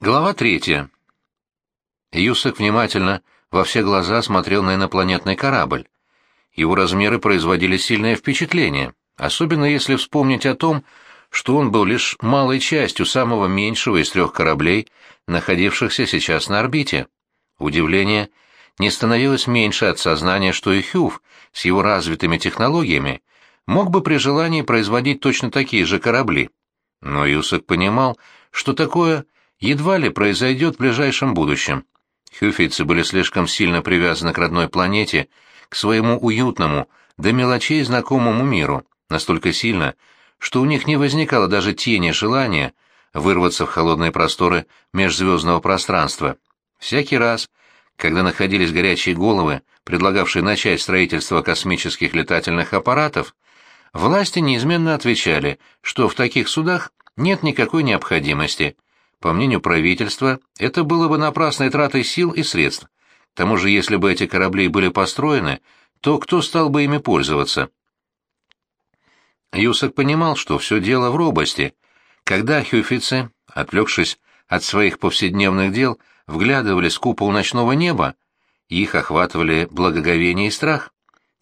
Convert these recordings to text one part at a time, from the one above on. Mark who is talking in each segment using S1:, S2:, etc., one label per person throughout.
S1: Глава третья. Юсак внимательно во все глаза смотрел на инопланетный корабль. Его размеры производили сильное впечатление, особенно если вспомнить о том, что он был лишь малой частью самого меньшего из трех кораблей, находившихся сейчас на орбите. Удивление не становилось меньше от сознания, что и Хюв с его развитыми технологиями мог бы при желании производить точно такие же корабли. Но Юсак понимал, что такое – едва ли произойдет в ближайшем будущем. Хюфийцы были слишком сильно привязаны к родной планете, к своему уютному, до мелочей знакомому миру, настолько сильно, что у них не возникало даже тени желания вырваться в холодные просторы межзвездного пространства. Всякий раз, когда находились горячие головы, предлагавшие начать строительство космических летательных аппаратов, власти неизменно отвечали, что в таких судах нет никакой необходимости – по мнению правительства, это было бы напрасной тратой сил и средств. К тому же, если бы эти корабли были построены, то кто стал бы ими пользоваться? Юсак понимал, что все дело в робости. Когда хюфицы, отвлекшись от своих повседневных дел, вглядывались в купол ночного неба, их охватывали благоговение и страх.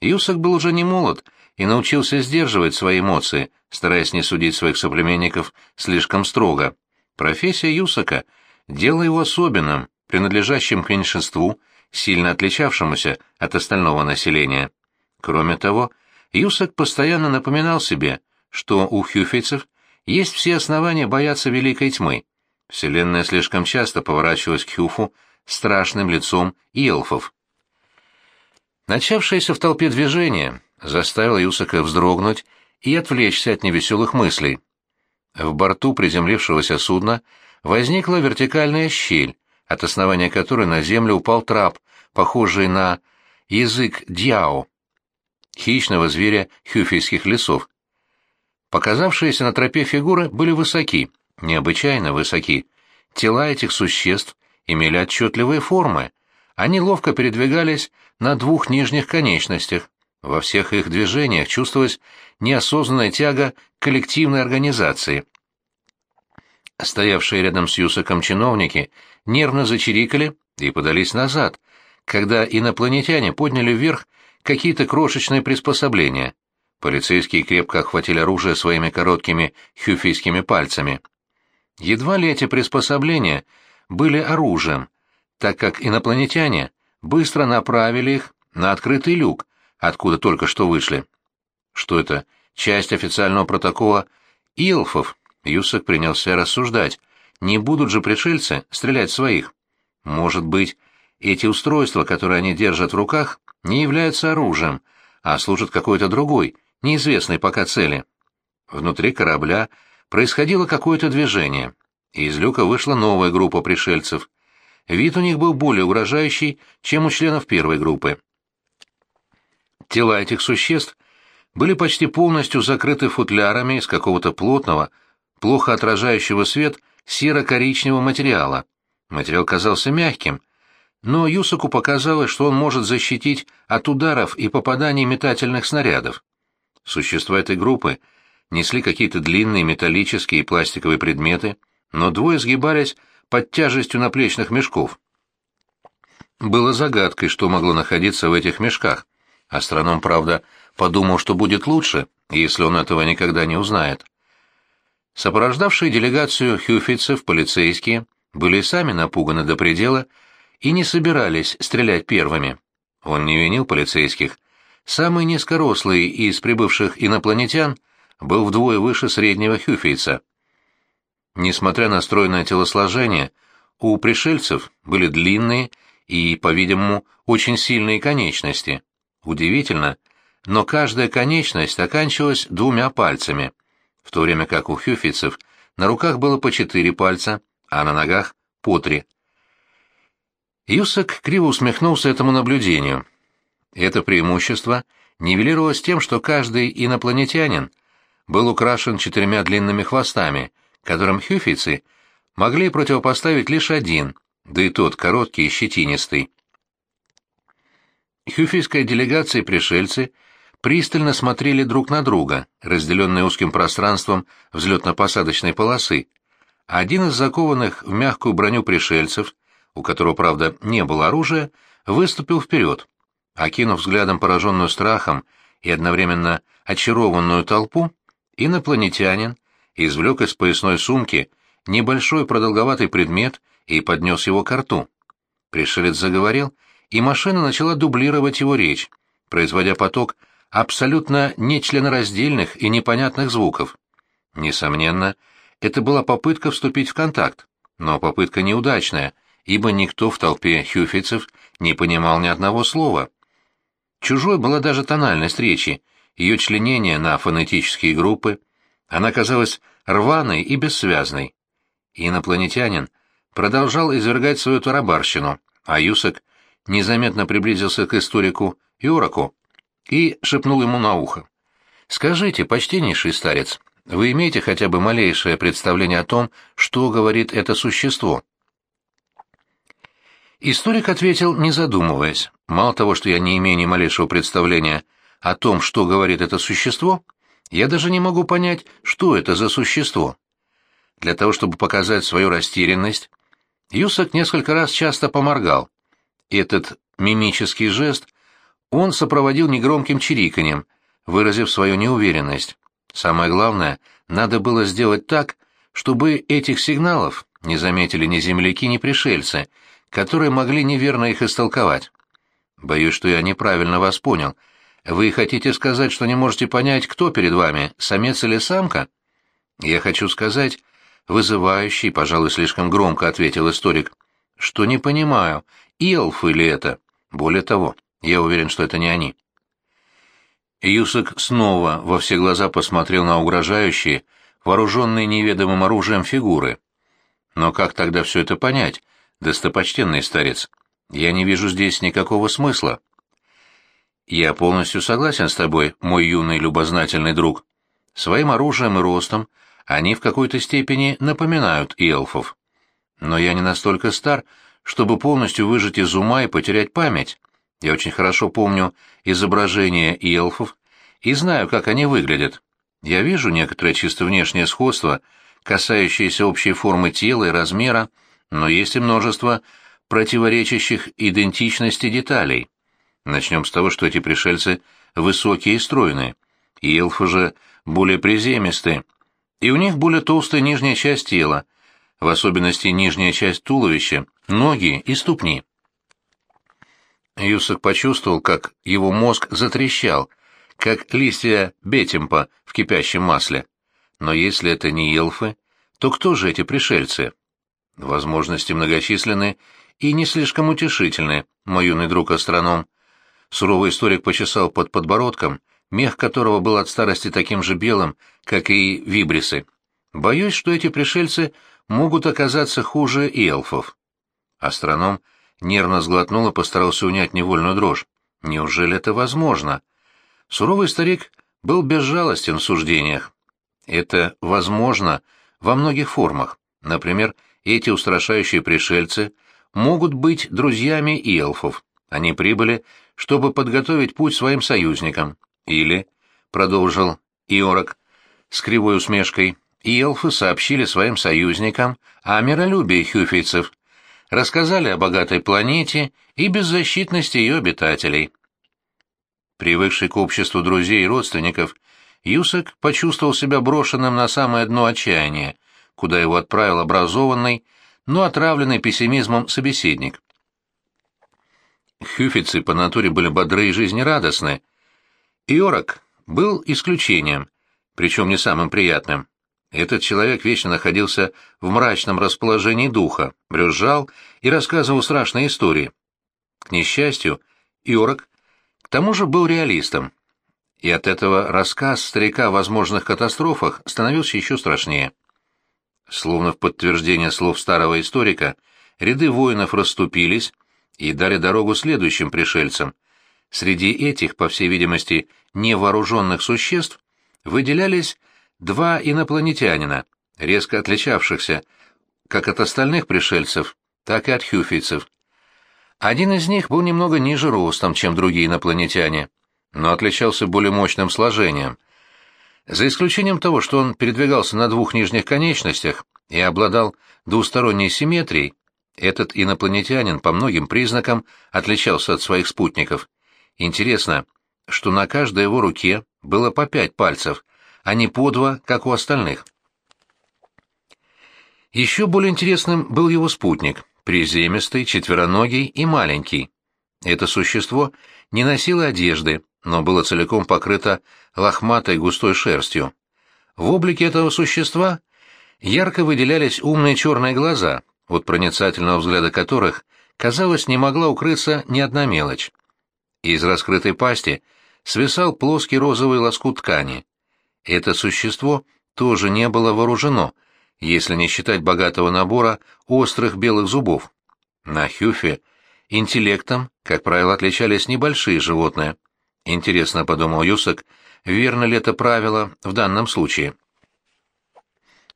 S1: Юсак был уже не молод и научился сдерживать свои эмоции, стараясь не судить своих соплеменников слишком строго. Профессия Юсака делала его особенным, принадлежащим к меньшинству, сильно отличавшемуся от остального населения. Кроме того, Юсак постоянно напоминал себе, что у хюфейцев есть все основания бояться великой тьмы. Вселенная слишком часто поворачивалась к Хюфу страшным лицом эльфов. Начавшееся в толпе движение заставило Юсака вздрогнуть и отвлечься от невеселых мыслей. В борту приземлившегося судна возникла вертикальная щель, от основания которой на землю упал трап, похожий на язык дьяо, хищного зверя хюфийских лесов. Показавшиеся на тропе фигуры были высоки, необычайно высоки. Тела этих существ имели отчетливые формы. Они ловко передвигались на двух нижних конечностях. Во всех их движениях чувствовалась неосознанная тяга коллективной организации. Стоявшие рядом с Юсаком чиновники нервно зачирикали и подались назад, когда инопланетяне подняли вверх какие-то крошечные приспособления. Полицейские крепко охватили оружие своими короткими хюфийскими пальцами. Едва ли эти приспособления были оружием, так как инопланетяне быстро направили их на открытый люк, откуда только что вышли. Что это? Часть официального протокола Илфов. Юсак принялся рассуждать. Не будут же пришельцы стрелять своих? Может быть, эти устройства, которые они держат в руках, не являются оружием, а служат какой-то другой, неизвестной пока цели. Внутри корабля происходило какое-то движение, и из люка вышла новая группа пришельцев. Вид у них был более угрожающий, чем у членов первой группы. Тела этих существ были почти полностью закрыты футлярами из какого-то плотного, плохо отражающего свет серо-коричневого материала. Материал казался мягким, но Юсаку показалось, что он может защитить от ударов и попаданий метательных снарядов. Существа этой группы несли какие-то длинные металлические и пластиковые предметы, но двое сгибались под тяжестью наплечных мешков. Было загадкой, что могло находиться в этих мешках. Астроном, правда, подумал, что будет лучше, если он этого никогда не узнает. Сопровождавшие делегацию хюфицев полицейские были сами напуганы до предела и не собирались стрелять первыми. Он не винил полицейских. Самый низкорослый из прибывших инопланетян был вдвое выше среднего хюфейца. Несмотря на стройное телосложение, у пришельцев были длинные и, по-видимому, очень сильные конечности. Удивительно, но каждая конечность оканчивалась двумя пальцами, в то время как у хюфицев на руках было по четыре пальца, а на ногах по три. Юсак криво усмехнулся этому наблюдению. Это преимущество нивелировалось тем, что каждый инопланетянин был украшен четырьмя длинными хвостами, которым хюфицы могли противопоставить лишь один, да и тот короткий и щетинистый. Хюфийская делегация и пришельцы пристально смотрели друг на друга, разделенные узким пространством взлетно-посадочной полосы. Один из закованных в мягкую броню пришельцев, у которого, правда, не было оружия, выступил вперед. Окинув взглядом пораженную страхом и одновременно очарованную толпу, инопланетянин извлек из поясной сумки небольшой продолговатый предмет и поднес его к рту. Пришелец заговорил, и машина начала дублировать его речь, производя поток абсолютно нечленораздельных и непонятных звуков. Несомненно, это была попытка вступить в контакт, но попытка неудачная, ибо никто в толпе хюфицев не понимал ни одного слова. Чужой была даже тональность речи, ее членение на фонетические группы. Она казалась рваной и бессвязной. Инопланетянин продолжал извергать свою тарабарщину, а Юсак незаметно приблизился к историку Юраку и шепнул ему на ухо. «Скажите, почтеннейший старец, вы имеете хотя бы малейшее представление о том, что говорит это существо?» Историк ответил, не задумываясь. Мало того, что я не имею ни малейшего представления о том, что говорит это существо, я даже не могу понять, что это за существо. Для того, чтобы показать свою растерянность, Юсак несколько раз часто поморгал. Этот мимический жест он сопроводил негромким чириканьем, выразив свою неуверенность. Самое главное, надо было сделать так, чтобы этих сигналов не заметили ни земляки, ни пришельцы, которые могли неверно их истолковать. Боюсь, что я неправильно вас понял. Вы хотите сказать, что не можете понять, кто перед вами, самец или самка? Я хочу сказать, вызывающий, пожалуй, слишком громко ответил историк, что не понимаю, Илфы ли это. Более того, я уверен, что это не они. Юсак снова во все глаза посмотрел на угрожающие, вооруженные неведомым оружием фигуры. Но как тогда все это понять, достопочтенный старец? Я не вижу здесь никакого смысла. Я полностью согласен с тобой, мой юный любознательный друг. Своим оружием и ростом они в какой-то степени напоминают эльфов. Но я не настолько стар, чтобы полностью выжить из ума и потерять память. Я очень хорошо помню изображения эльфов и знаю, как они выглядят. Я вижу некоторое чисто внешнее сходство, касающееся общей формы тела и размера, но есть и множество противоречащих идентичности деталей. Начнем с того, что эти пришельцы высокие и стройные, и эльфы же более приземистые, и у них более толстая нижняя часть тела, в особенности нижняя часть туловища, ноги и ступни. Юсак почувствовал, как его мозг затрещал, как листья бетемпа в кипящем масле. Но если это не елфы, то кто же эти пришельцы? Возможности многочисленны и не слишком утешительны, мой юный друг-астроном. Суровый историк почесал под подбородком, мех которого был от старости таким же белым, как и вибрисы. Боюсь, что эти пришельцы могут оказаться хуже эльфов. Астроном нервно сглотнул и постарался унять невольную дрожь. Неужели это возможно? Суровый старик был безжалостен в суждениях. Это возможно во многих формах. Например, эти устрашающие пришельцы могут быть друзьями эльфов. Они прибыли, чтобы подготовить путь своим союзникам. Или, — продолжил Иорок с кривой усмешкой, — эльфы сообщили своим союзникам о миролюбии хюфейцев — рассказали о богатой планете и беззащитности ее обитателей. Привыкший к обществу друзей и родственников, Юсак почувствовал себя брошенным на самое дно отчаяния, куда его отправил образованный, но отравленный пессимизмом собеседник. Хюфицы по натуре были бодры и жизнерадостны. Иорок был исключением, причем не самым приятным. Этот человек вечно находился в мрачном расположении духа, брюзжал и рассказывал страшные истории. К несчастью, Иорок к тому же был реалистом, и от этого рассказ старика о возможных катастрофах становился еще страшнее. Словно в подтверждение слов старого историка, ряды воинов расступились и дали дорогу следующим пришельцам. Среди этих, по всей видимости, невооруженных существ выделялись два инопланетянина, резко отличавшихся как от остальных пришельцев, так и от хюфийцев. Один из них был немного ниже ростом, чем другие инопланетяне, но отличался более мощным сложением. За исключением того, что он передвигался на двух нижних конечностях, и обладал двусторонней симметрией, этот инопланетянин по многим признакам отличался от своих спутников. Интересно, что на каждой его руке было по пять пальцев, а не по два, как у остальных. Еще более интересным был его спутник, приземистый, четвероногий и маленький. Это существо не носило одежды, но было целиком покрыто лохматой густой шерстью. В облике этого существа ярко выделялись умные черные глаза, от проницательного взгляда которых, казалось, не могла укрыться ни одна мелочь. Из раскрытой пасти свисал плоский розовый лоскут ткани. Это существо тоже не было вооружено, если не считать богатого набора острых белых зубов. На Хюфе интеллектом, как правило, отличались небольшие животные. Интересно, подумал Юсак, верно ли это правило в данном случае.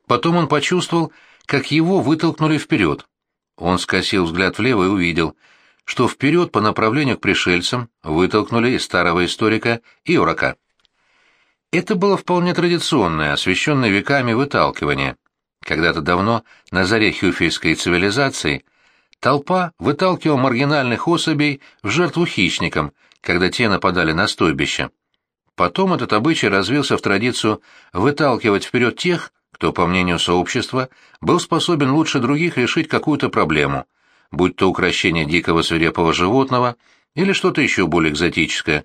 S1: Потом он почувствовал, как его вытолкнули вперед. Он скосил взгляд влево и увидел, что вперед по направлению к пришельцам вытолкнули старого историка Иорака. Это было вполне традиционное, освещенное веками выталкивание. Когда-то давно, на заре хюфейской цивилизации, толпа выталкивала маргинальных особей в жертву хищникам, когда те нападали на стойбище. Потом этот обычай развился в традицию выталкивать вперед тех, кто, по мнению сообщества, был способен лучше других решить какую-то проблему, будь то укращение дикого свирепого животного или что-то еще более экзотическое.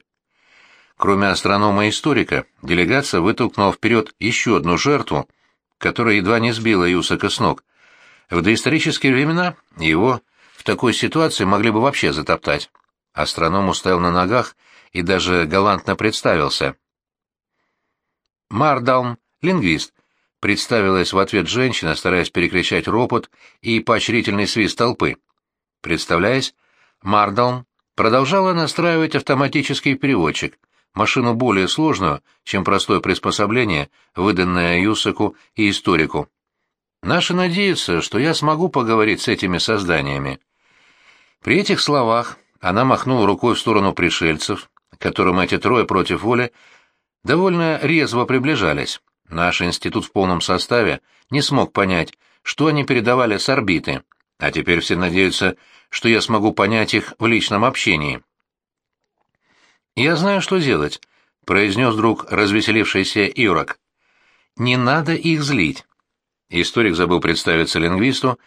S1: Кроме астронома и историка, делегация вытолкнула вперед еще одну жертву, которая едва не сбила Юсака с ног. В доисторические времена его в такой ситуации могли бы вообще затоптать. Астроном устоял на ногах и даже галантно представился. Мардалм, лингвист, представилась в ответ женщина, стараясь перекричать ропот и поощрительный свист толпы. Представляясь, Мардалм продолжала настраивать автоматический переводчик, машину более сложную, чем простое приспособление, выданное Юсаку и историку. Наши надеются, что я смогу поговорить с этими созданиями. При этих словах она махнула рукой в сторону пришельцев, которым эти трое против воли довольно резво приближались. Наш институт в полном составе не смог понять, что они передавали с орбиты, а теперь все надеются, что я смогу понять их в личном общении. «Я знаю, что делать», — произнес вдруг развеселившийся Ирок. «Не надо их злить». Историк забыл представиться лингвисту,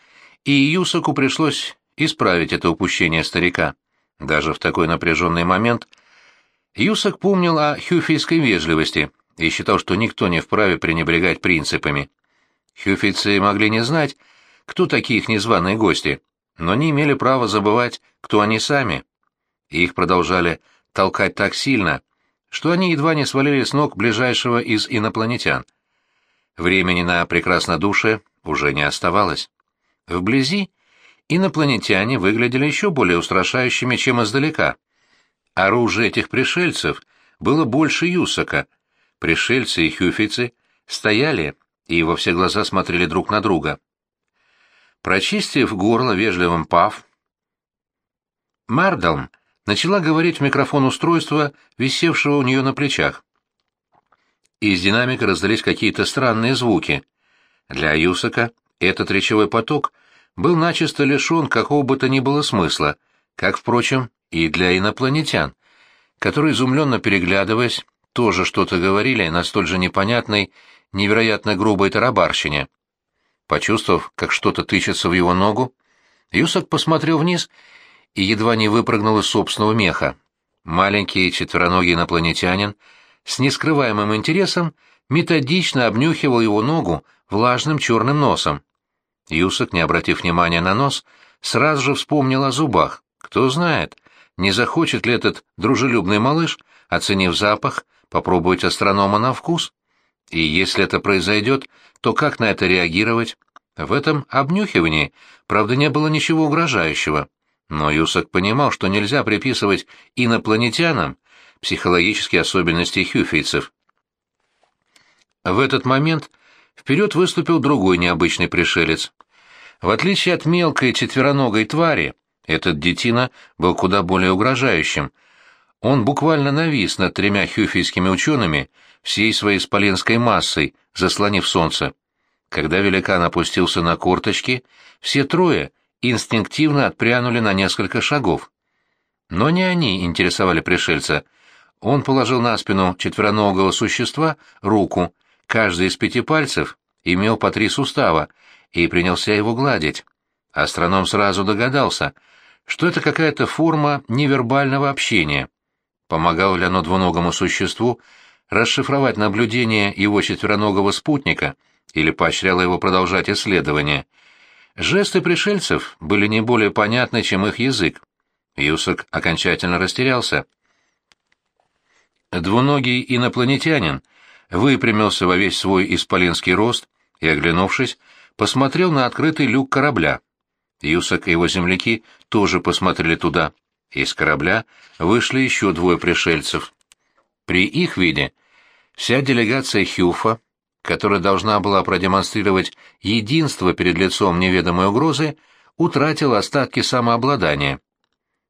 S1: и Юсаку пришлось исправить это упущение старика. Даже в такой напряженный момент Юсак помнил о хюфийской вежливости — и считал, что никто не вправе пренебрегать принципами. Хюфицы могли не знать, кто такие их незваные гости, но не имели права забывать, кто они сами. их продолжали толкать так сильно, что они едва не свалили с ног ближайшего из инопланетян. Времени на прекраснодушие уже не оставалось. Вблизи инопланетяне выглядели еще более устрашающими, чем издалека. Оружие этих пришельцев было больше Юсака — Пришельцы и хюфицы стояли и во все глаза смотрели друг на друга. Прочистив горло вежливым пав, Мардалм начала говорить в микрофон устройства, висевшего у нее на плечах. Из динамика раздались какие-то странные звуки. Для Юсака этот речевой поток был начисто лишен какого бы то ни было смысла, как, впрочем, и для инопланетян, которые, изумленно переглядываясь, тоже что-то говорили на столь же непонятной, невероятно грубой тарабарщине. Почувствовав, как что-то тычется в его ногу, Юсак посмотрел вниз и едва не выпрыгнул из собственного меха. Маленький четвероногий инопланетянин с нескрываемым интересом методично обнюхивал его ногу влажным черным носом. Юсак, не обратив внимания на нос, сразу же вспомнил о зубах. Кто знает, не захочет ли этот дружелюбный малыш, оценив запах, попробовать астронома на вкус? И если это произойдет, то как на это реагировать? В этом обнюхивании, правда, не было ничего угрожающего. Но Юсак понимал, что нельзя приписывать инопланетянам психологические особенности хюфейцев. В этот момент вперед выступил другой необычный пришелец. В отличие от мелкой четвероногой твари, этот детина был куда более угрожающим — он буквально навис над тремя хюфийскими учеными всей своей исполенской массой, заслонив солнце. Когда великан опустился на корточки, все трое инстинктивно отпрянули на несколько шагов. Но не они интересовали пришельца. Он положил на спину четвероногого существа руку, каждый из пяти пальцев имел по три сустава, и принялся его гладить. Астроном сразу догадался, что это какая-то форма невербального общения. Помогало ли оно двуногому существу расшифровать наблюдения его четвероногого спутника или поощряло его продолжать исследование. Жесты пришельцев были не более понятны, чем их язык. Юсак окончательно растерялся. Двуногий инопланетянин выпрямился во весь свой исполинский рост и, оглянувшись, посмотрел на открытый люк корабля. Юсак и его земляки тоже посмотрели туда. Из корабля вышли еще двое пришельцев. При их виде вся делегация Хюфа, которая должна была продемонстрировать единство перед лицом неведомой угрозы, утратила остатки самообладания.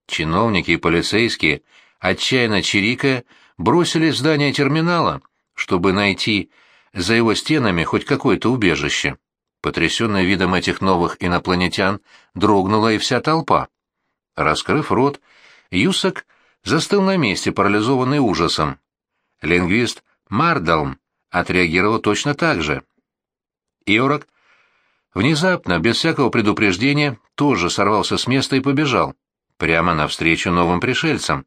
S1: Чиновники и полицейские, отчаянно чирикая, бросились в здание терминала, чтобы найти за его стенами хоть какое-то убежище. Потрясенная видом этих новых инопланетян, дрогнула и вся толпа. Раскрыв рот, Юсак застыл на месте, парализованный ужасом. Лингвист Мардалм отреагировал точно так же. Иорок внезапно, без всякого предупреждения, тоже сорвался с места и побежал, прямо навстречу новым пришельцам.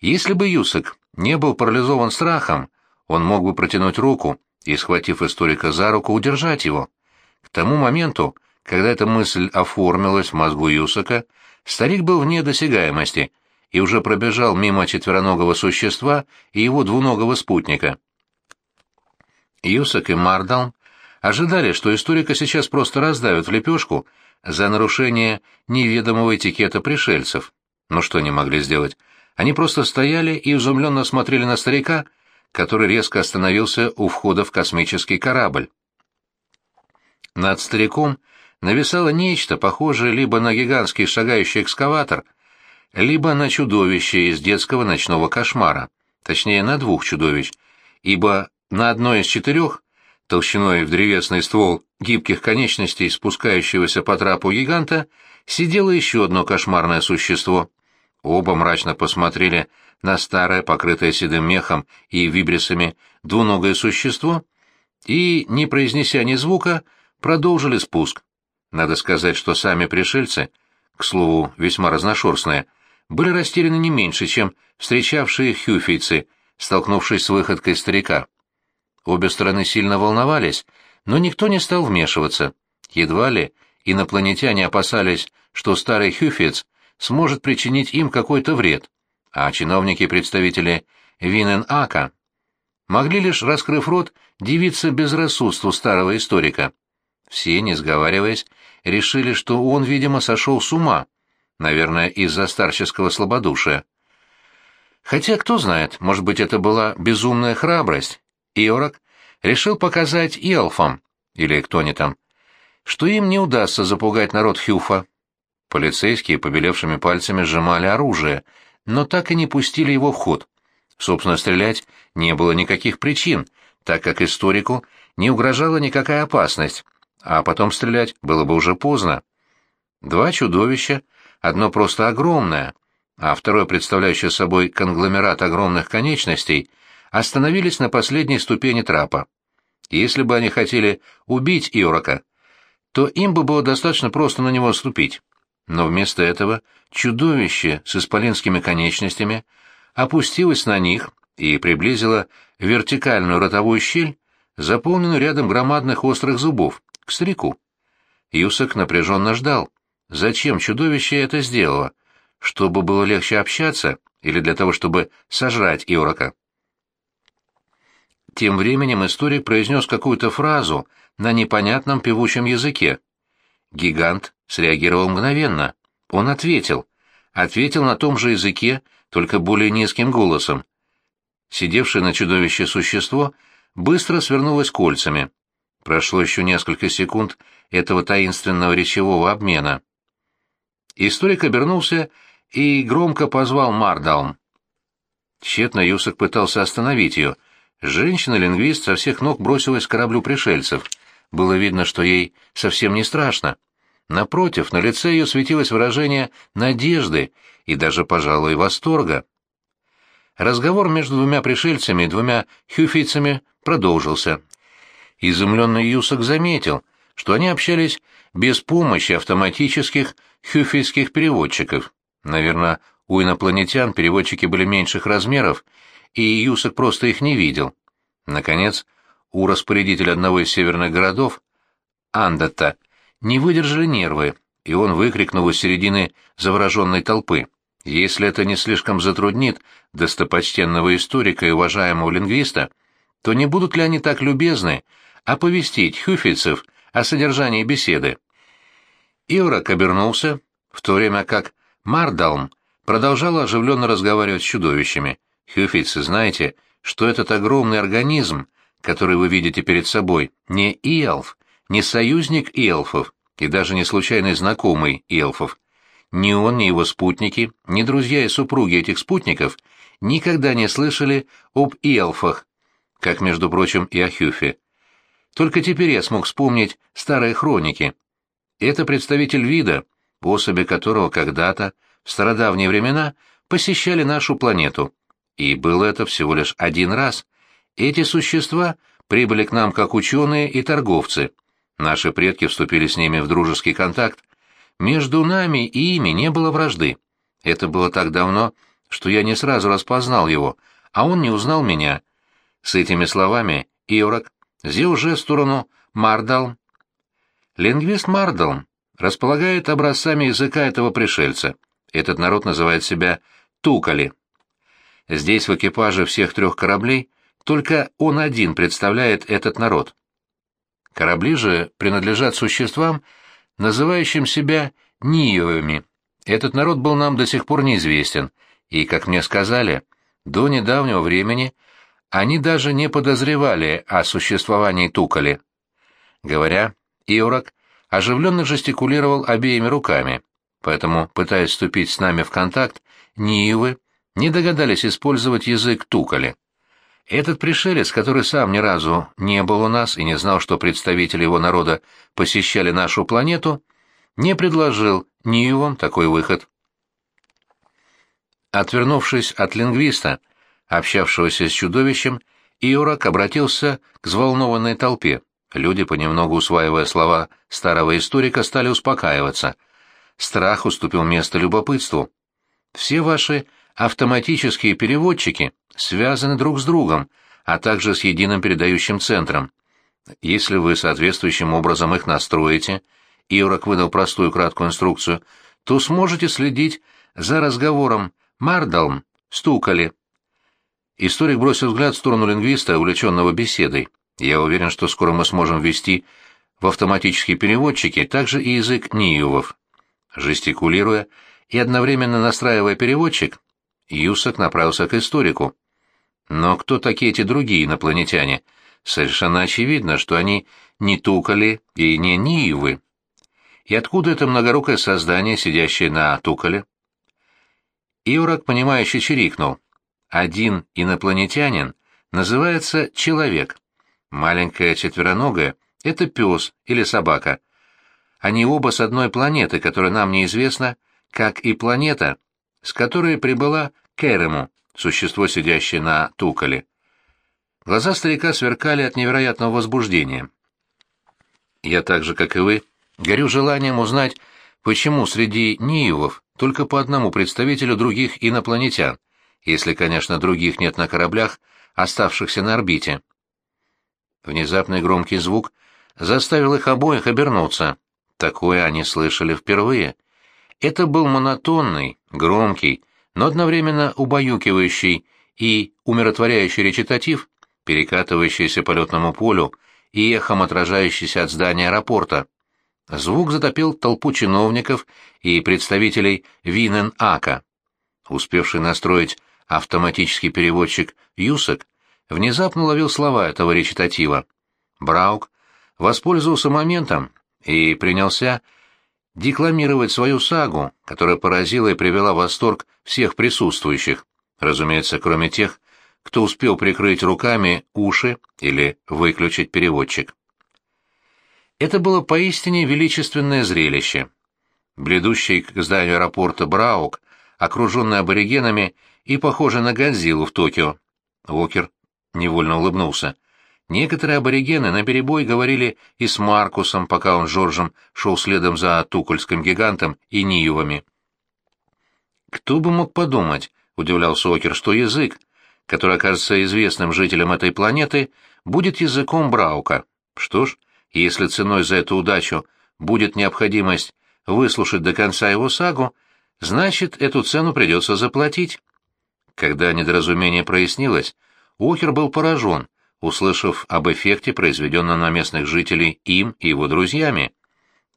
S1: Если бы Юсак не был парализован страхом, он мог бы протянуть руку и, схватив историка за руку, удержать его. К тому моменту, когда эта мысль оформилась в мозгу Юсака, старик был вне досягаемости и уже пробежал мимо четвероногого существа и его двуногого спутника. Юсак и Мардал ожидали, что историка сейчас просто раздавят в лепешку за нарушение неведомого этикета пришельцев. Но что они могли сделать? Они просто стояли и изумленно смотрели на старика, который резко остановился у входа в космический корабль. Над стариком нависало нечто, похожее либо на гигантский шагающий экскаватор, либо на чудовище из детского ночного кошмара, точнее, на двух чудовищ, ибо на одной из четырех, толщиной в древесный ствол гибких конечностей спускающегося по трапу гиганта, сидело еще одно кошмарное существо. Оба мрачно посмотрели на старое, покрытое седым мехом и вибрисами, двуногое существо и, не произнеся ни звука, продолжили спуск. Надо сказать, что сами пришельцы, к слову, весьма разношерстные, были растеряны не меньше, чем встречавшие хюфийцы, столкнувшись с выходкой старика. Обе стороны сильно волновались, но никто не стал вмешиваться. Едва ли инопланетяне опасались, что старый хюфиц сможет причинить им какой-то вред, а чиновники и представители Винен-Ака могли лишь, раскрыв рот, дивиться безрассудству старого историка. Все, не сговариваясь, решили, что он, видимо, сошел с ума, наверное, из-за старческого слабодушия. Хотя, кто знает, может быть, это была безумная храбрость. Иорок решил показать эльфам, или кто они там, что им не удастся запугать народ Хюфа. Полицейские побелевшими пальцами сжимали оружие, но так и не пустили его в ход. Собственно, стрелять не было никаких причин, так как историку не угрожала никакая опасность, а потом стрелять было бы уже поздно. Два чудовища, одно просто огромное, а второе, представляющее собой конгломерат огромных конечностей, остановились на последней ступени трапа. Если бы они хотели убить Иорока, то им бы было достаточно просто на него ступить. Но вместо этого чудовище с исполинскими конечностями опустилось на них и приблизило вертикальную ротовую щель, заполненную рядом громадных острых зубов к старику. Юсак напряженно ждал. Зачем чудовище это сделало? Чтобы было легче общаться или для того, чтобы сожрать Иорока? Тем временем историк произнес какую-то фразу на непонятном певучем языке. Гигант среагировал мгновенно. Он ответил. Ответил на том же языке, только более низким голосом. Сидевшее на чудовище существо быстро свернулось кольцами. Прошло еще несколько секунд этого таинственного речевого обмена. Историк обернулся и громко позвал Мардалм. Тщетно Юсак пытался остановить ее. Женщина-лингвист со всех ног бросилась к кораблю пришельцев. было видно, что ей совсем не страшно. Напротив, на лице ее светилось выражение надежды и даже, пожалуй, восторга. Разговор между двумя пришельцами и двумя хюфийцами продолжился. Изумленный Юсок заметил, что они общались без помощи автоматических хюфийских переводчиков. Наверное, у инопланетян переводчики были меньших размеров, и Юсок просто их не видел. Наконец, у распорядителя одного из северных городов, Андата, не выдержали нервы, и он выкрикнул из середины завороженной толпы. Если это не слишком затруднит достопочтенного историка и уважаемого лингвиста, то не будут ли они так любезны оповестить хюфельцев о содержании беседы? Иорок обернулся, в то время как Мардалм продолжал оживленно разговаривать с чудовищами. «Хюфельцы, знаете, что этот огромный организм, который вы видите перед собой, не Иэлф, не союзник Иэлфов и даже не случайный знакомый Иэлфов. Ни он, ни его спутники, ни друзья и супруги этих спутников никогда не слышали об Иэлфах, как, между прочим, и о Хюфе. Только теперь я смог вспомнить старые хроники. Это представитель вида, особи которого когда-то, в стародавние времена, посещали нашу планету. И было это всего лишь один раз. Эти существа прибыли к нам как ученые и торговцы. Наши предки вступили с ними в дружеский контакт. Между нами и ими не было вражды. Это было так давно, что я не сразу распознал его, а он не узнал меня. С этими словами Иорок сделал жест в сторону Мардал. Лингвист Мардал располагает образцами языка этого пришельца. Этот народ называет себя Тукали. Здесь в экипаже всех трех кораблей только он один представляет этот народ. Корабли же принадлежат существам, называющим себя Ниевыми. Этот народ был нам до сих пор неизвестен, и, как мне сказали, до недавнего времени они даже не подозревали о существовании Тукали. Говоря, Иорок оживленно жестикулировал обеими руками, поэтому, пытаясь вступить с нами в контакт, Ниевы не догадались использовать язык Тукали. Этот пришелец, который сам ни разу не был у нас и не знал, что представители его народа посещали нашу планету, не предложил Ниевам такой выход. Отвернувшись от лингвиста, общавшегося с чудовищем, Иорак обратился к взволнованной толпе. Люди, понемногу усваивая слова старого историка, стали успокаиваться. Страх уступил место любопытству. «Все ваши автоматические переводчики связаны друг с другом, а также с единым передающим центром. Если вы соответствующим образом их настроите, Иорок выдал простую краткую инструкцию, то сможете следить за разговором Мардалм стукали. Историк бросил взгляд в сторону лингвиста, увлеченного беседой. Я уверен, что скоро мы сможем ввести в автоматические переводчики также и язык Ниювов. Жестикулируя и одновременно настраивая переводчик, Юсак направился к историку. Но кто такие эти другие инопланетяне? Совершенно очевидно, что они не Тукали и не Ниевы. И откуда это многорукое создание, сидящее на Тукале? Иорок, понимающе чирикнул. Один инопланетянин называется человек. Маленькая четвероногая — это пес или собака. Они оба с одной планеты, которая нам неизвестна, как и планета, с которой прибыла Керему, существо, сидящее на Туколе. Глаза старика сверкали от невероятного возбуждения. Я так же, как и вы, горю желанием узнать, почему среди Ниевов только по одному представителю других инопланетян, если, конечно, других нет на кораблях, оставшихся на орбите. Внезапный громкий звук заставил их обоих обернуться. Такое они слышали впервые. Это был монотонный, громкий, но одновременно убаюкивающий и умиротворяющий речитатив, перекатывающийся по летному полю и эхом отражающийся от здания аэропорта. Звук затопил толпу чиновников и представителей Винен-Ака. Успевший настроить автоматический переводчик Юсак внезапно ловил слова этого речитатива. Браук воспользовался моментом и принялся декламировать свою сагу, которая поразила и привела в восторг всех присутствующих, разумеется, кроме тех, кто успел прикрыть руками уши или выключить переводчик. Это было поистине величественное зрелище. Бледущий к зданию аэропорта Браук, окруженный аборигенами и похожий на Годзиллу в Токио. Уокер невольно улыбнулся. Некоторые аборигены наперебой говорили и с Маркусом, пока он с Жоржем шел следом за тукольским гигантом и Ниювами. «Кто бы мог подумать», — удивлялся Окер, — «что язык, который окажется известным жителям этой планеты, будет языком Браука. Что ж, если ценой за эту удачу будет необходимость выслушать до конца его сагу, значит, эту цену придется заплатить». Когда недоразумение прояснилось, Уокер был поражен, услышав об эффекте, произведенном на местных жителей им и его друзьями.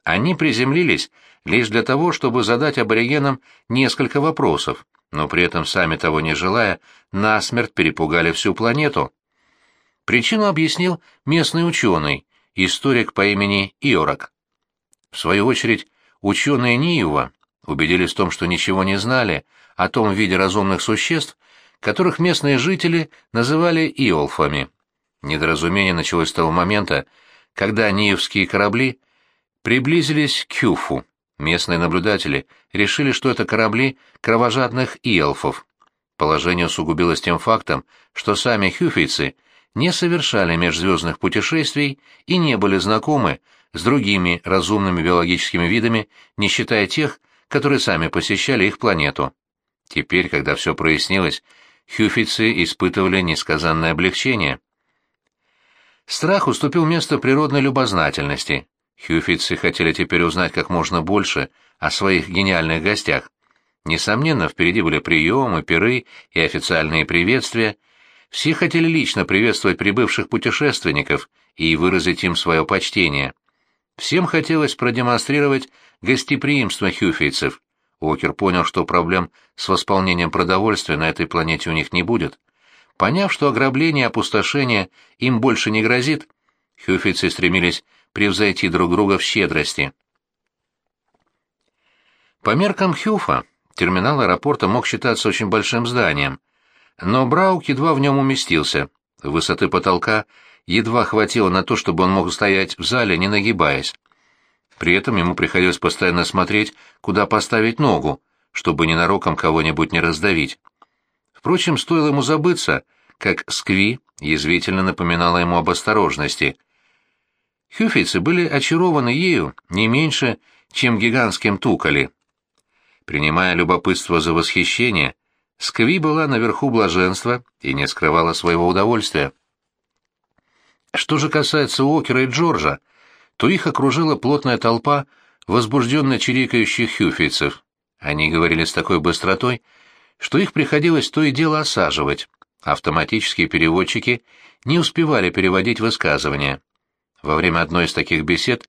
S1: Они приземлились лишь для того, чтобы задать аборигенам несколько вопросов, но при этом, сами того не желая, насмерть перепугали всю планету. Причину объяснил местный ученый, историк по имени Иорак. В свою очередь, ученые Ниева убедились в том, что ничего не знали о том виде разумных существ, которых местные жители называли иолфами. Недоразумение началось с того момента, когда ниевские корабли приблизились к Хюфу. Местные наблюдатели решили, что это корабли кровожадных иолфов. Положение усугубилось тем фактом, что сами хюфийцы не совершали межзвездных путешествий и не были знакомы с другими разумными биологическими видами, не считая тех, которые сами посещали их планету. Теперь, когда все прояснилось, хюфицы испытывали несказанное облегчение. Страх уступил место природной любознательности. Хюфицы хотели теперь узнать как можно больше о своих гениальных гостях. Несомненно, впереди были приемы, пиры и официальные приветствия. Все хотели лично приветствовать прибывших путешественников и выразить им свое почтение. Всем хотелось продемонстрировать гостеприимство хюфейцев. Уокер понял, что проблем с восполнением продовольствия на этой планете у них не будет. Поняв, что ограбление и опустошение им больше не грозит, хюфейцы стремились превзойти друг друга в щедрости. По меркам Хюфа, терминал аэропорта мог считаться очень большим зданием, но Браук едва в нем уместился. Высоты потолка едва хватило на то, чтобы он мог стоять в зале, не нагибаясь. При этом ему приходилось постоянно смотреть, куда поставить ногу, чтобы ненароком кого-нибудь не раздавить. Впрочем, стоило ему забыться, как Скви язвительно напоминала ему об осторожности. Хюфейцы были очарованы ею не меньше, чем гигантским туколи. Принимая любопытство за восхищение, Скви была наверху блаженства и не скрывала своего удовольствия. Что же касается Уокера и Джорджа, то их окружила плотная толпа возбужденно чирикающих хюфейцев. Они говорили с такой быстротой, что их приходилось то и дело осаживать. Автоматические переводчики не успевали переводить высказывания. Во время одной из таких бесед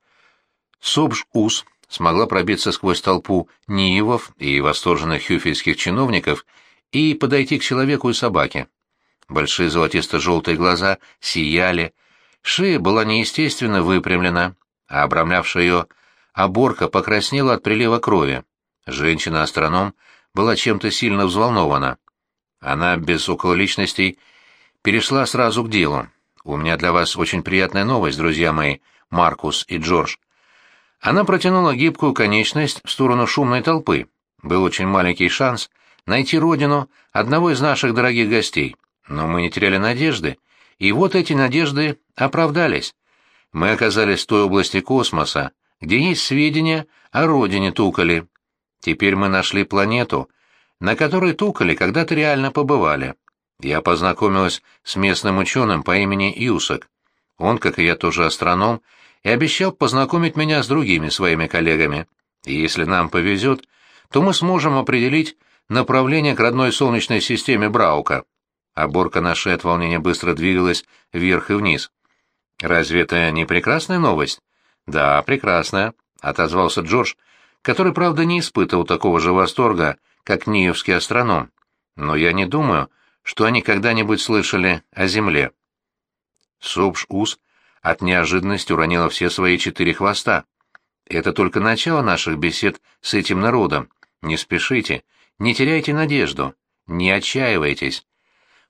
S1: Собж-Ус смогла пробиться сквозь толпу Ниевов и восторженных хюфейских чиновников и подойти к человеку и собаке. Большие золотисто-желтые глаза сияли, Шея была неестественно выпрямлена, а обрамлявшая ее оборка покраснела от прилива крови. Женщина-астроном была чем-то сильно взволнована. Она, без окололичностей, перешла сразу к делу. «У меня для вас очень приятная новость, друзья мои, Маркус и Джордж». Она протянула гибкую конечность в сторону шумной толпы. Был очень маленький шанс найти родину одного из наших дорогих гостей, но мы не теряли надежды, и вот эти надежды оправдались. Мы оказались в той области космоса, где есть сведения о родине Тукали. Теперь мы нашли планету, на которой Тукали когда-то реально побывали. Я познакомилась с местным ученым по имени Юсак. Он, как и я, тоже астроном, и обещал познакомить меня с другими своими коллегами. И если нам повезет, то мы сможем определить направление к родной Солнечной системе Браука. Оборка на шее от волнения быстро двигалась вверх и вниз. «Разве это не прекрасная новость?» «Да, прекрасная», — отозвался Джордж, который, правда, не испытывал такого же восторга, как Ниевский астроном. «Но я не думаю, что они когда-нибудь слышали о Земле». Субш-Ус от неожиданности уронила все свои четыре хвоста. «Это только начало наших бесед с этим народом. Не спешите, не теряйте надежду, не отчаивайтесь.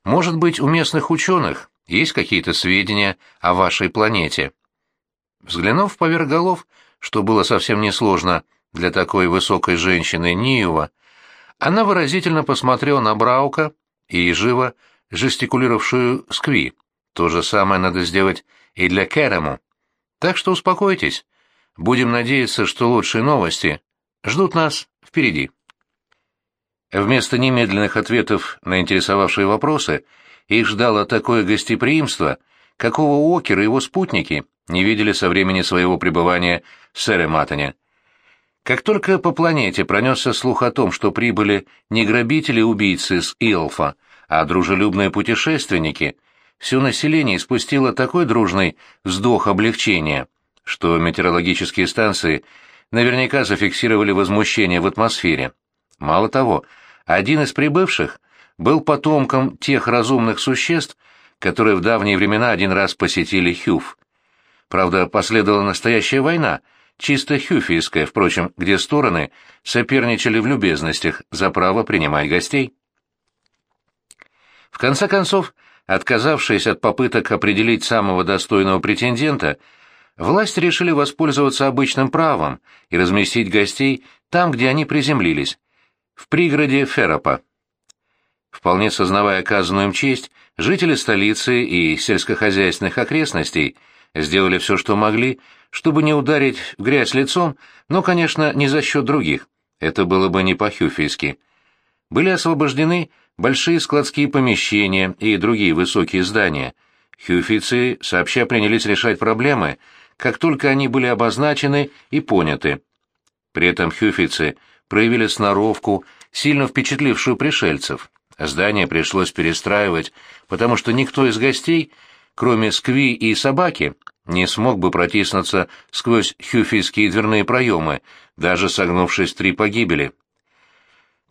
S1: Может быть, у местных ученых есть какие-то сведения о вашей планете? Взглянув поверх голов, что было совсем несложно для такой высокой женщины Ниева, она выразительно посмотрела на Браука и живо жестикулировавшую Скви. То же самое надо сделать и для Кэрему. Так что успокойтесь. Будем надеяться, что лучшие новости ждут нас впереди. Вместо немедленных ответов на интересовавшие вопросы их ждало такое гостеприимство, какого Окер и его спутники не видели со времени своего пребывания в Сэре-Матоне. Как только по планете пронесся слух о том, что прибыли не грабители-убийцы с Илфа, а дружелюбные путешественники, все население испустило такой дружный вздох облегчения, что метеорологические станции наверняка зафиксировали возмущение в атмосфере. Мало того, один из прибывших был потомком тех разумных существ, которые в давние времена один раз посетили Хюф. Правда, последовала настоящая война, чисто хюфийская, впрочем, где стороны соперничали в любезностях за право принимать гостей. В конце концов, отказавшись от попыток определить самого достойного претендента, власти решили воспользоваться обычным правом и разместить гостей там, где они приземлились, в пригороде Ферропа. Вполне сознавая оказанную им честь, жители столицы и сельскохозяйственных окрестностей сделали все, что могли, чтобы не ударить в грязь лицом, но, конечно, не за счет других. Это было бы не по-хюфийски. Были освобождены большие складские помещения и другие высокие здания. Хюфийцы сообща принялись решать проблемы, как только они были обозначены и поняты. При этом хюфийцы проявили сноровку, сильно впечатлившую пришельцев. Здание пришлось перестраивать, потому что никто из гостей, кроме скви и собаки, не смог бы протиснуться сквозь хюфийские дверные проемы, даже согнувшись три погибели.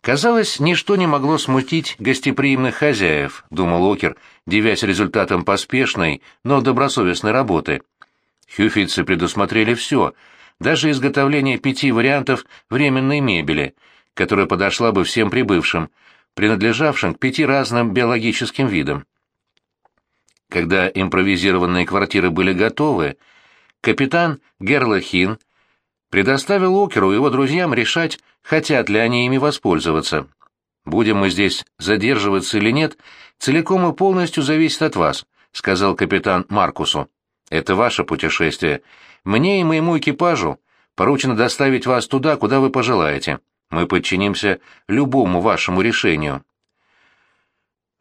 S1: Казалось, ничто не могло смутить гостеприимных хозяев, думал Окер, девясь результатом поспешной, но добросовестной работы. Хюфийцы предусмотрели все, даже изготовление пяти вариантов временной мебели, которая подошла бы всем прибывшим, принадлежавшим к пяти разным биологическим видам. Когда импровизированные квартиры были готовы, капитан Герлахин предоставил Океру и его друзьям решать, хотят ли они ими воспользоваться. «Будем мы здесь задерживаться или нет, целиком и полностью зависит от вас», — сказал капитан Маркусу. «Это ваше путешествие. Мне и моему экипажу поручено доставить вас туда, куда вы пожелаете. Мы подчинимся любому вашему решению».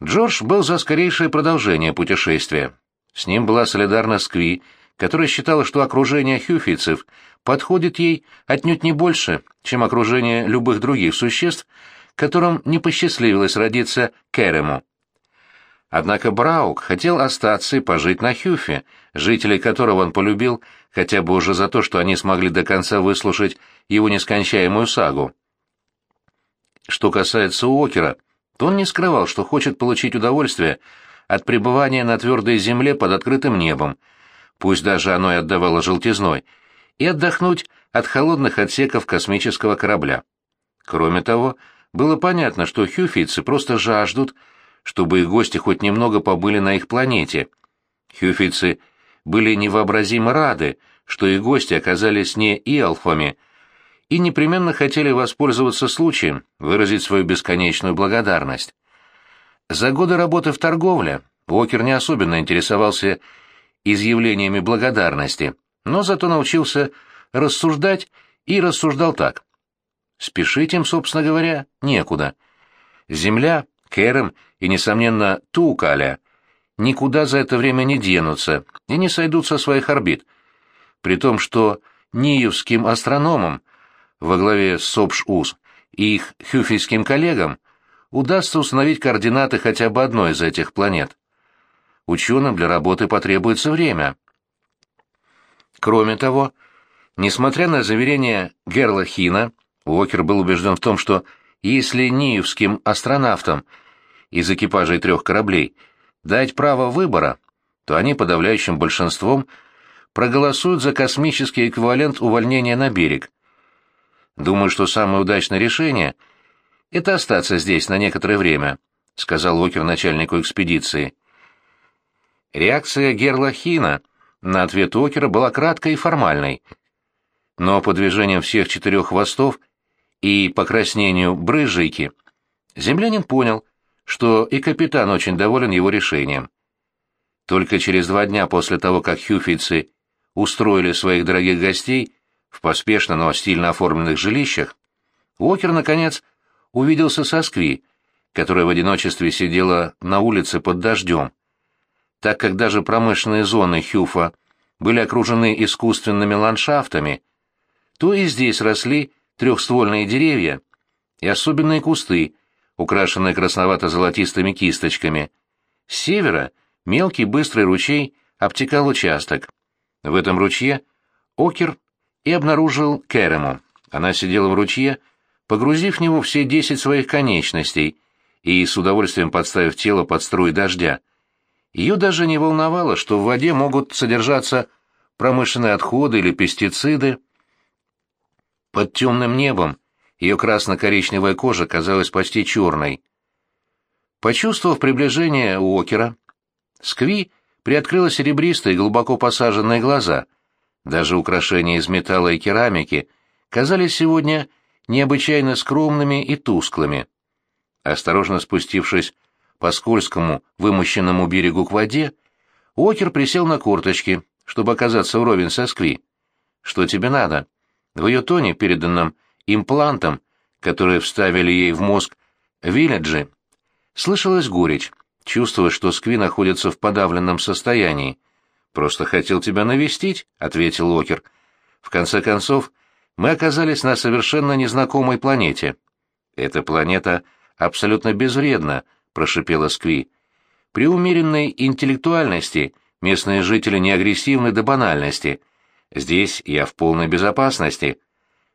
S1: Джордж был за скорейшее продолжение путешествия. С ним была солидарна Скви, которая считала, что окружение хюфийцев подходит ей отнюдь не больше, чем окружение любых других существ, которым не посчастливилось родиться Керему. Однако Браук хотел остаться и пожить на Хюфе, жителей которого он полюбил хотя бы уже за то, что они смогли до конца выслушать его нескончаемую сагу. Что касается Уокера, то он не скрывал, что хочет получить удовольствие от пребывания на твердой земле под открытым небом, пусть даже оно и отдавало желтизной, и отдохнуть от холодных отсеков космического корабля. Кроме того, было понятно, что хюфийцы просто жаждут, чтобы их гости хоть немного побыли на их планете. Хюфийцы были невообразимо рады, что их гости оказались не иалфами, и непременно хотели воспользоваться случаем выразить свою бесконечную благодарность. За годы работы в торговле Уокер не особенно интересовался изъявлениями благодарности, но зато научился рассуждать и рассуждал так. Спешить им, собственно говоря, некуда. Земля, Кэрем и, несомненно, Тукаля никуда за это время не денутся и не сойдут со своих орбит, при том, что Ниевским астрономам во главе с СОПШ-УС и их хюфийским коллегам удастся установить координаты хотя бы одной из этих планет. Ученым для работы потребуется время. Кроме того, несмотря на заверения Герла Хина, Уокер был убежден в том, что если ниевским астронавтам из экипажей трех кораблей дать право выбора, то они подавляющим большинством проголосуют за космический эквивалент увольнения на берег. Думаю, что самое удачное решение — это остаться здесь на некоторое время, — сказал Уокер начальнику экспедиции. Реакция Герла Хина на ответ Окера была краткой и формальной. Но по движениям всех четырех хвостов и покраснению брызжейки землянин понял, что и капитан очень доволен его решением. Только через два дня после того, как хюфийцы устроили своих дорогих гостей в поспешно, но стильно оформленных жилищах, Уокер, наконец, увиделся со Скви, которая в одиночестве сидела на улице под дождем. Так как даже промышленные зоны Хюфа были окружены искусственными ландшафтами, то и здесь росли трехствольные деревья и особенные кусты, украшенные красновато-золотистыми кисточками. С севера мелкий быстрый ручей обтекал участок. В этом ручье Окер и обнаружил Керему. Она сидела в ручье, погрузив в него все десять своих конечностей и с удовольствием подставив тело под струи дождя. Ее даже не волновало, что в воде могут содержаться промышленные отходы или пестициды. Под темным небом ее красно-коричневая кожа казалась почти черной. Почувствовав приближение Уокера, Скви приоткрыла серебристые глубоко посаженные глаза. Даже украшения из металла и керамики казались сегодня необычайно скромными и тусклыми. Осторожно спустившись по скользкому, вымощенному берегу к воде, Уокер присел на корточки, чтобы оказаться вровень со Скви. «Что тебе надо?» В ее тоне, переданном имплантом, который вставили ей в мозг Вилледжи, слышалась горечь, чувствуя, что Скви находится в подавленном состоянии. «Просто хотел тебя навестить», — ответил Локер. «В конце концов, мы оказались на совершенно незнакомой планете». «Эта планета абсолютно безвредна», — прошипела Скви. «При умеренной интеллектуальности местные жители не агрессивны до банальности. Здесь я в полной безопасности».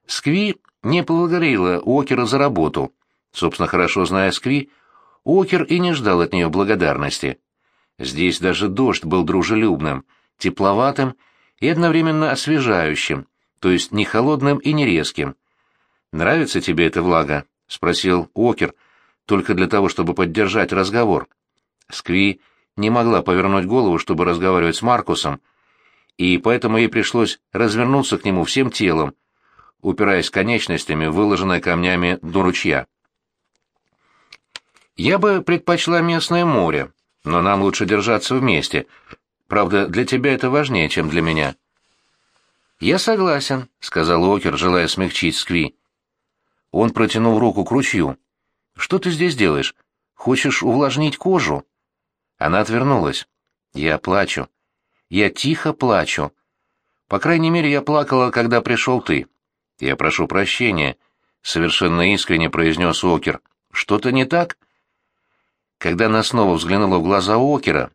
S1: Скви не благодарила Уокера за работу. Собственно, хорошо зная Скви, Уокер и не ждал от нее благодарности. Здесь даже дождь был дружелюбным, тепловатым и одновременно освежающим, то есть не холодным и не резким. «Нравится тебе эта влага?» — спросил Уокер, только для того, чтобы поддержать разговор. Скви не могла повернуть голову, чтобы разговаривать с Маркусом, и поэтому ей пришлось развернуться к нему всем телом, упираясь конечностями, выложенной камнями до ручья. «Я бы предпочла местное море, но нам лучше держаться вместе. Правда, для тебя это важнее, чем для меня». «Я согласен», — сказал Окер, желая смягчить Скви. Он протянул руку к ручью. «Что ты здесь делаешь? Хочешь увлажнить кожу?» Она отвернулась. «Я плачу. Я тихо плачу. По крайней мере, я плакала, когда пришел ты. «Я прошу прощения», — совершенно искренне произнес Окер. «Что-то не так?» Когда она снова взглянула в глаза Окера,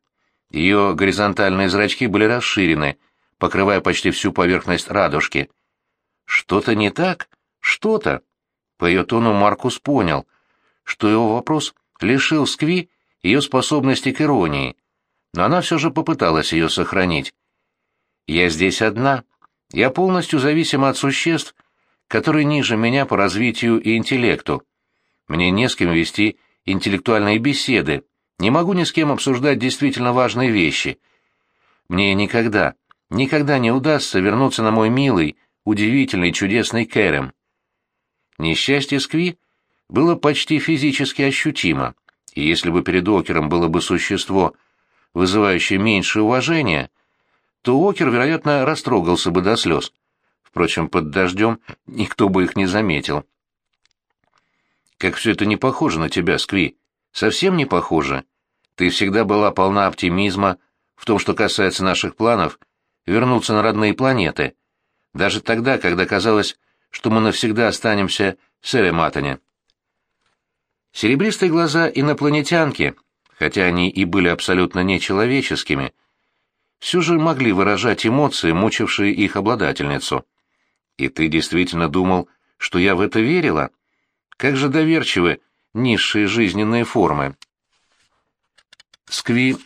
S1: ее горизонтальные зрачки были расширены, покрывая почти всю поверхность радужки. «Что-то не так? Что-то?» По ее тону Маркус понял, что его вопрос лишил Скви ее способности к иронии, но она все же попыталась ее сохранить. «Я здесь одна. Я полностью зависима от существ, который ниже меня по развитию и интеллекту. Мне не с кем вести интеллектуальные беседы, не могу ни с кем обсуждать действительно важные вещи. Мне никогда, никогда не удастся вернуться на мой милый, удивительный, чудесный Кэрем. Несчастье Скви было почти физически ощутимо, и если бы перед Окером было бы существо, вызывающее меньшее уважение, то Окер, вероятно, растрогался бы до слез. Впрочем, под дождем никто бы их не заметил. Как все это не похоже на тебя, Скви. Совсем не похоже. Ты всегда была полна оптимизма в том, что касается наших планов, вернуться на родные планеты. Даже тогда, когда казалось, что мы навсегда останемся в Селематоне. Серебристые глаза инопланетянки, хотя они и были абсолютно нечеловеческими, все же могли выражать эмоции, мучившие их обладательницу. И ты действительно думал, что я в это верила? Как же доверчивы низшие жизненные формы. Скви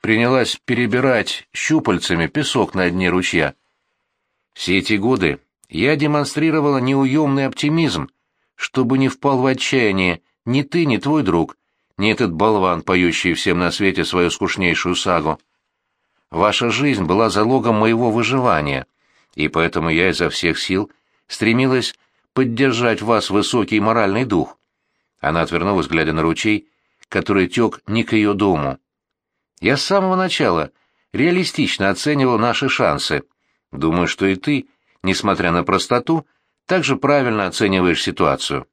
S1: принялась перебирать щупальцами песок на дне ручья. Все эти годы я демонстрировала неуемный оптимизм, чтобы не впал в отчаяние ни ты, ни твой друг, ни этот болван, поющий всем на свете свою скучнейшую сагу. Ваша жизнь была залогом моего выживания, и поэтому я изо всех сил стремилась поддержать в вас высокий моральный дух. Она отвернулась, глядя на ручей, который тек не к ее дому. Я с самого начала реалистично оценивал наши шансы. Думаю, что и ты, несмотря на простоту, также правильно оцениваешь ситуацию.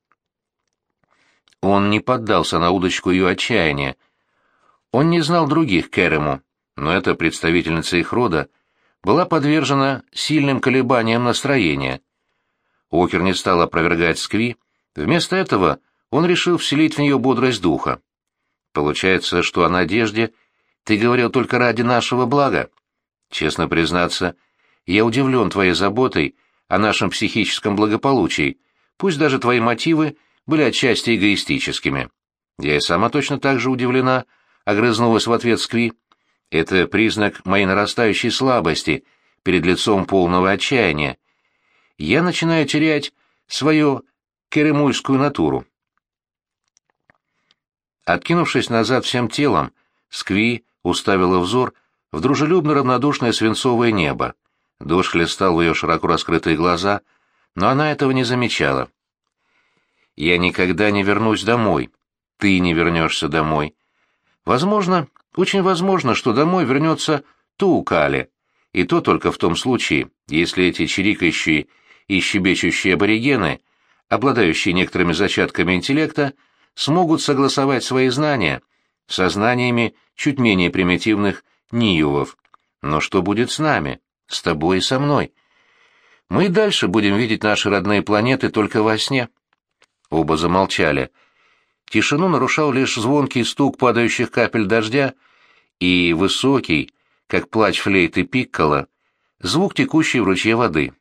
S1: Он не поддался на удочку ее отчаяния. Он не знал других Кэрему, но эта представительница их рода была подвержена сильным колебаниям настроения. Окер не стал опровергать Скви, вместо этого он решил вселить в нее бодрость духа. Получается, что о надежде ты говорил только ради нашего блага. Честно признаться, я удивлен твоей заботой о нашем психическом благополучии, пусть даже твои мотивы были отчасти эгоистическими. Я и сама точно так же удивлена, огрызнулась в ответ Скви. Это признак моей нарастающей слабости перед лицом полного отчаяния. Я начинаю терять свою керемульскую натуру. Откинувшись назад всем телом, Скви уставила взор в дружелюбно-равнодушное свинцовое небо. Дождь хлестал в ее широко раскрытые глаза, но она этого не замечала. «Я никогда не вернусь домой. Ты не вернешься домой. Возможно, очень возможно, что домой вернется Туукали, и то только в том случае, если эти чирикающие и щебечущие аборигены, обладающие некоторыми зачатками интеллекта, смогут согласовать свои знания со знаниями чуть менее примитивных ниювов. Но что будет с нами, с тобой и со мной? Мы и дальше будем видеть наши родные планеты только во сне. Оба замолчали. Тишину нарушал лишь звонкий стук падающих капель дождя и высокий, как плач флейты пиккола, звук текущей в ручье воды.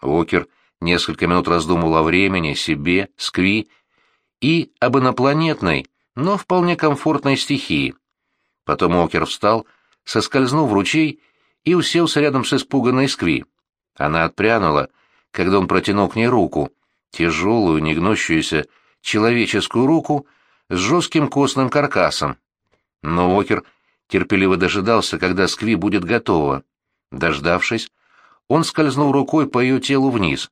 S1: Окер несколько минут раздумывал о времени, себе, скви и об инопланетной, но вполне комфортной стихии. Потом Окер встал, соскользнул в ручей и уселся рядом с испуганной Скви. Она отпрянула, когда он протянул к ней руку, тяжелую, негнущуюся, человеческую руку с жестким костным каркасом. Но Окер терпеливо дожидался, когда Скви будет готова. Дождавшись, он скользнул рукой по ее телу вниз.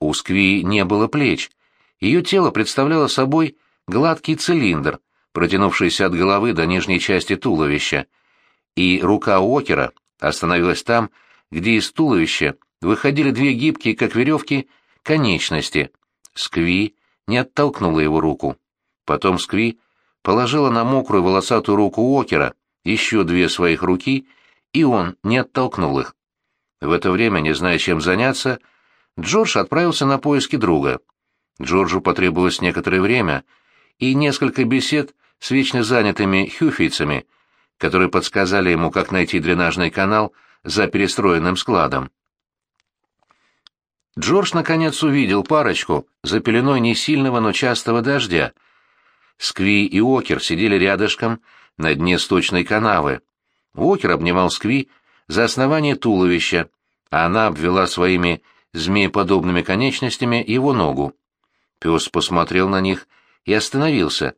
S1: У Скви не было плеч. Ее тело представляло собой гладкий цилиндр, протянувшийся от головы до нижней части туловища, и рука Окера остановилась там, где из туловища выходили две гибкие, как веревки, конечности. Скви не оттолкнула его руку. Потом Скви положила на мокрую волосатую руку Окера еще две своих руки, и он не оттолкнул их. В это время, не зная, чем заняться, Джордж отправился на поиски друга. Джорджу потребовалось некоторое время и несколько бесед с вечно занятыми хюфийцами, которые подсказали ему, как найти дренажный канал за перестроенным складом. Джордж наконец увидел парочку за пеленой не сильного, но частого дождя. Скви и Окер сидели рядышком на дне сточной канавы. Окер обнимал Скви за основание туловища, а она обвела своими змееподобными конечностями его ногу. Пес посмотрел на них и остановился,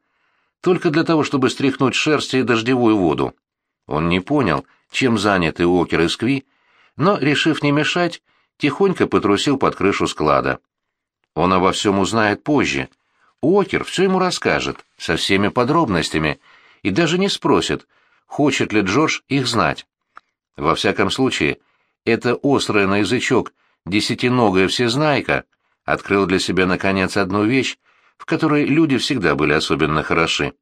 S1: только для того, чтобы стряхнуть шерсть и дождевую воду. Он не понял, чем заняты Окер и Скви, но, решив не мешать, тихонько потрусил под крышу склада. Он обо всем узнает позже. Окер все ему расскажет, со всеми подробностями, и даже не спросит, хочет ли Джордж их знать. Во всяком случае, это острое на язычок десятиногая всезнайка открыл для себя наконец одну вещь, в которой люди всегда были особенно хороши.